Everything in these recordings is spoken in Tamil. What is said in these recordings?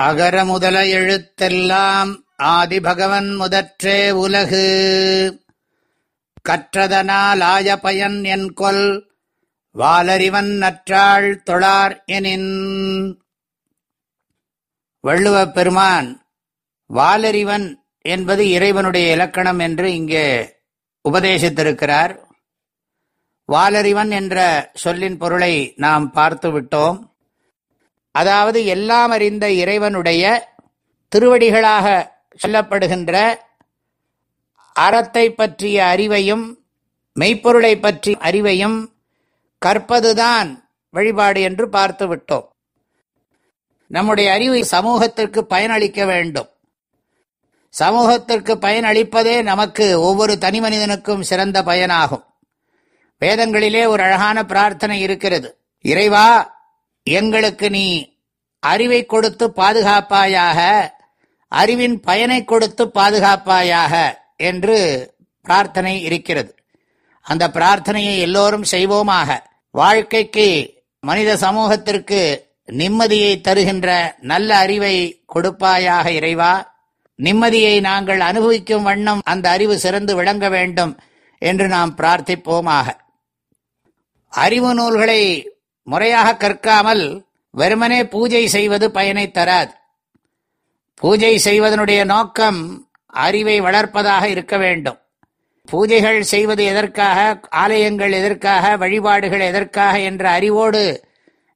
அகர முதல எழுத்தெல்லாம் ஆதிபகவன் முதற்றே உலகு. கற்றதனால் ஆய பயன் என் கொல் வாலறிவன் நற்றாள் தொழார் எனின். வள்ளுவப் பெருமான் வாலறிவன் என்பது இறைவனுடைய இலக்கணம் என்று இங்கே உபதேசித்திருக்கிறார். வாலறிவன் என்ற சொல்லின் பொருளை நாம் பார்த்து விட்டோம் அதாவது எல்லாம் அறிந்த இறைவனுடைய திருவடிகளாக சொல்லப்படுகின்ற அறத்தை பற்றிய அறிவையும் மெய்ப்பொருளை பற்றி அறிவையும் கற்பதுதான் வழிபாடு என்று பார்த்து விட்டோம். நம்முடைய அறிவு சமூகத்திற்கு பயனளிக்க வேண்டும். சமூகத்திற்கு பயனளிப்பதே நமக்கு ஒவ்வொரு தனி மனிதனுக்கும் சிறந்த பயனாகும். வேதங்களிலே ஒரு அழகான பிரார்த்தனை இருக்கிறது. இறைவா எங்களுக்கு நீ அறிவை கொடுத்து பாதுகாப்பாயாக அறிவின் பயனை கொடுத்து பாதுகாப்பாயாக என்று பிரார்த்தனை இருக்கிறது. அந்த பிரார்த்தனையை எல்லோரும் செய்வோமாக. வாழ்க்கைக்கு மனித சமூகத்திற்கு நிம்மதியை தருகின்ற நல்ல அறிவை கொடுப்பாயாக இறைவா. நிம்மதியை நாங்கள் அனுபவிக்கும் வண்ணம் அந்த அறிவு சிறந்து விளங்க வேண்டும் என்று நாம் பிரார்த்திப்போமாக. அறிவு நூல்களை முறையாக கற்காமல் வெறுமனே பூஜை செய்வது பயனை தராது. பூஜை செய்வதனுடைய நோக்கம் அறிவை வளர்ப்பதாக இருக்க வேண்டும். பூஜைகள் செய்வது எதற்காக ஆலயங்கள் எதற்காக வழிபாடுகள் எதற்காக என்ற அறிவோடு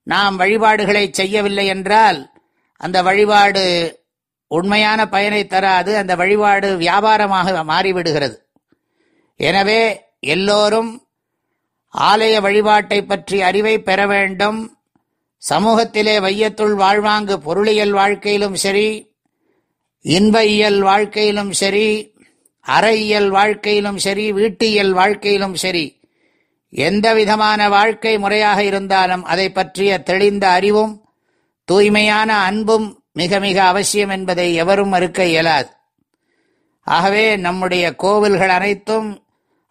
நாம் வழிபாடுகளை செய்யவில்லை என்றால் அந்த வழிபாடு உண்மையான பயனை தராது அந்த வழிபாடு வியாபாரமாக மாறிவிடுகிறது. எனவே எல்லோரும் ஆலய வழிபாட்டை பற்றி அறிவை பெற வேண்டும். சமூகத்திலே வையத்துள் வாழ்வாங்கு பொருளியல் வாழ்க்கையிலும் சரி இன்ப இயல் வாழ்க்கையிலும் சரி அறையியல் வாழ்க்கையிலும் சரி வீட்டியல் வாழ்க்கையிலும் சரி எந்த விதமான வாழ்க்கை முறையாக இருந்தாலும் அதை பற்றிய தெளிந்த அறிவும் தூய்மையான அன்பும் மிக மிக அவசியம் என்பதை எவரும் மறுக்க இயலாது. ஆகவே நம்முடைய கோவில்கள் அனைத்தும்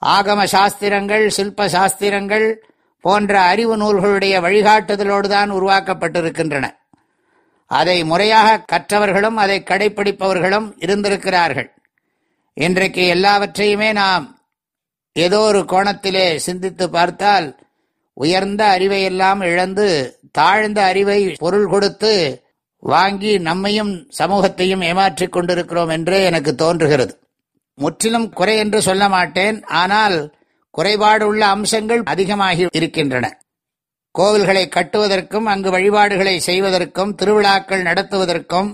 ஆகம சாஸ்திரங்கள் சில்ப சாஸ்திரங்கள் போன்ற அறிவு நூல்களுடைய வழிகாட்டுதலோடு தான் உருவாக்கப்பட்டிருக்கின்றன. அதை முறையாக கற்றவர்களும் அதை கடைபிடிப்பவர்களும் இருந்திருக்கிறார்கள். இன்றைக்கு எல்லாவற்றையுமே நாம் ஏதோ ஒரு கோணத்திலே சிந்தித்து பார்த்தால் உயர்ந்த அறிவை எல்லாம் இழந்து தாழ்ந்த அறிவை பொருள் கொடுத்து வாங்கி நம்மையும் சமூகத்தையும் ஏமாற்றிக் கொண்டிருக்கிறோம் என்றே எனக்கு தோன்றுகிறது. முற்றிலும் குறை என்று சொல்ல மாட்டேன். ஆனால் குறைபாடு உள்ள அம்சங்கள் அதிகமாகி இருக்கின்றன. கோவில்களை கட்டுவதற்கும் அங்கு வழிபாடுகளை செய்வதற்கும் திருவிழாக்கள் நடத்துவதற்கும்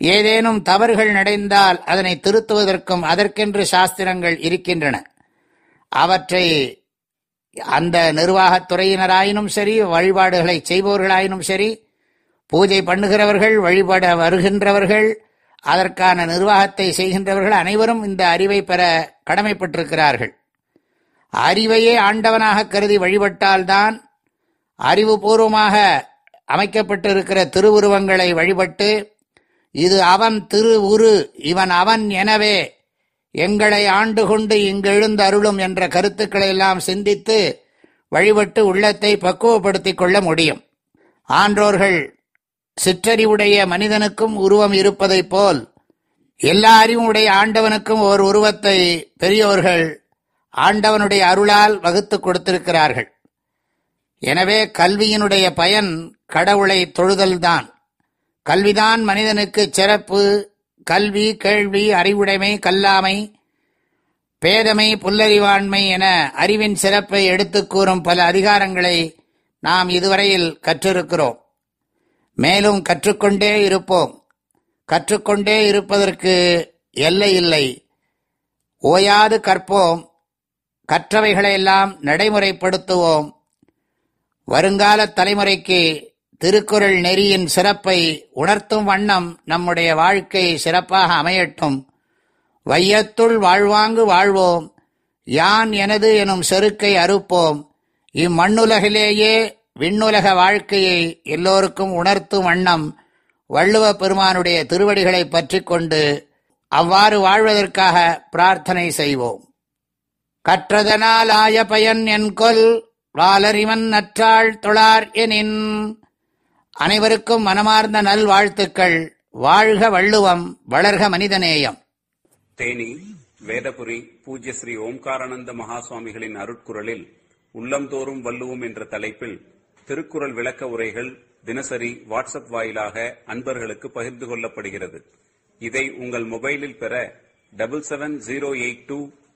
ஏதேனும் தவறுகள் நடைந்தால் அதனை திருத்துவதற்கும் அதற்கென்று சாஸ்திரங்கள் இருக்கின்றன. அவற்றை அந்த நிர்வாகத்துறையினராயினும் சரி வழிபாடுகளை செய்பவர்களாயினும் சரி பூஜை பண்ணுகிறவர்கள் வழிபட வருகின்றவர்கள் அதற்கான நிர்வாகத்தை செய்கின்றவர்கள் அனைவரும் இந்த அறிவை பெற கடமைப்பட்டிருக்கிறார்கள். அறிவையே ஆண்டவனாக கருதி வழிபட்டால்தான் அறிவுபூர்வமாக அமைக்கப்பட்டிருக்கிற திருவுருவங்களை வழிபட்டு இது அவன் திரு உரு இவன் அவன் எனவே எங்களை ஆண்டு கொண்டு இங்கெழுந்து அருளும் என்ற கருத்துக்களை எல்லாம் சிந்தித்து வழிபட்டு உள்ளத்தை பக்குவப்படுத்திக் கொள்ள முடியும். ஆன்றோர்கள் சிற்றறிவுடைய மனிதனுக்கும் உருவம் இருப்பதைப் போல் எல்லா அறிவுடைய ஆண்டவனுக்கும் ஒரு உருவத்தை பெரியோர்கள் ஆண்டவனுடைய அருளால் வகுத்து கொடுத்திருக்கிறார்கள். எனவே கல்வியினுடைய பயன் கடவுளை தொழுதல்தான். கல்விதான் மனிதனுக்கு சிறப்பு கல்வி கேள்வி அறிவுடைமை கல்லாமை பேதமை புல்லறிவாண்மை என அறிவின் சிறப்பை எடுத்து கூறும் பல அதிகாரங்களை நாம் இதுவரையில் கற்றிருக்கிறோம். மேலும் கற்றுக்கொண்டே இருப்போம். கற்றுக்கொண்டே இருப்பதற்கு எல்லை இல்லை. ஓயாது கற்போம். கற்றவைகளையெல்லாம் நடைமுறைப்படுத்துவோம். வருங்கால தலைமுறைக்கு திருக்குறள் நெறியின் சிறப்பை உணர்த்தும் வண்ணம் நம்முடைய வாழ்க்கை சிறப்பாக அமையட்டும். வையத்துள் வாழ்வாங்கு வாழ்வோம். யான் எனது எனும் செருக்கை அறுப்போம். இம்மண்ணுலகிலேயே விண்ணுலக வாழ்க்கையை எல்லோருக்கும் உணர்த்தும் வண்ணம் வள்ளுவ பெருமானுடைய திருவடிகளை பற்றி கொண்டு அவ்வாறு வாழ்வதற்காக பிரார்த்தனை செய்வோம். கற்றதனால் ஆய பயன் என்கொல் வாலறிவன் நற்றாள் தொழார் எனின். அனைவருக்கும் மனமார்ந்த நல்வாழ்த்துக்கள். வாழ்க வள்ளுவம் வளர்க மனிதநேயம். தேனி வேதபுரி பூஜ்ய ஸ்ரீ ஓம்காரானந்த மகாசுவாமிகளின் அருட்குரலில் உள்ளந்தோறும் வள்ளுவோம் என்ற தலைப்பில் திருக்குறள் விளக்க உரைகள் தினசரி வாட்ஸ்அப் வாயிலாக அன்பர்களுக்கு பகிர்ந்து கொள்ளப்படுகிறது. இதை உங்கள் மொபைலில் பெற double seven zero eight two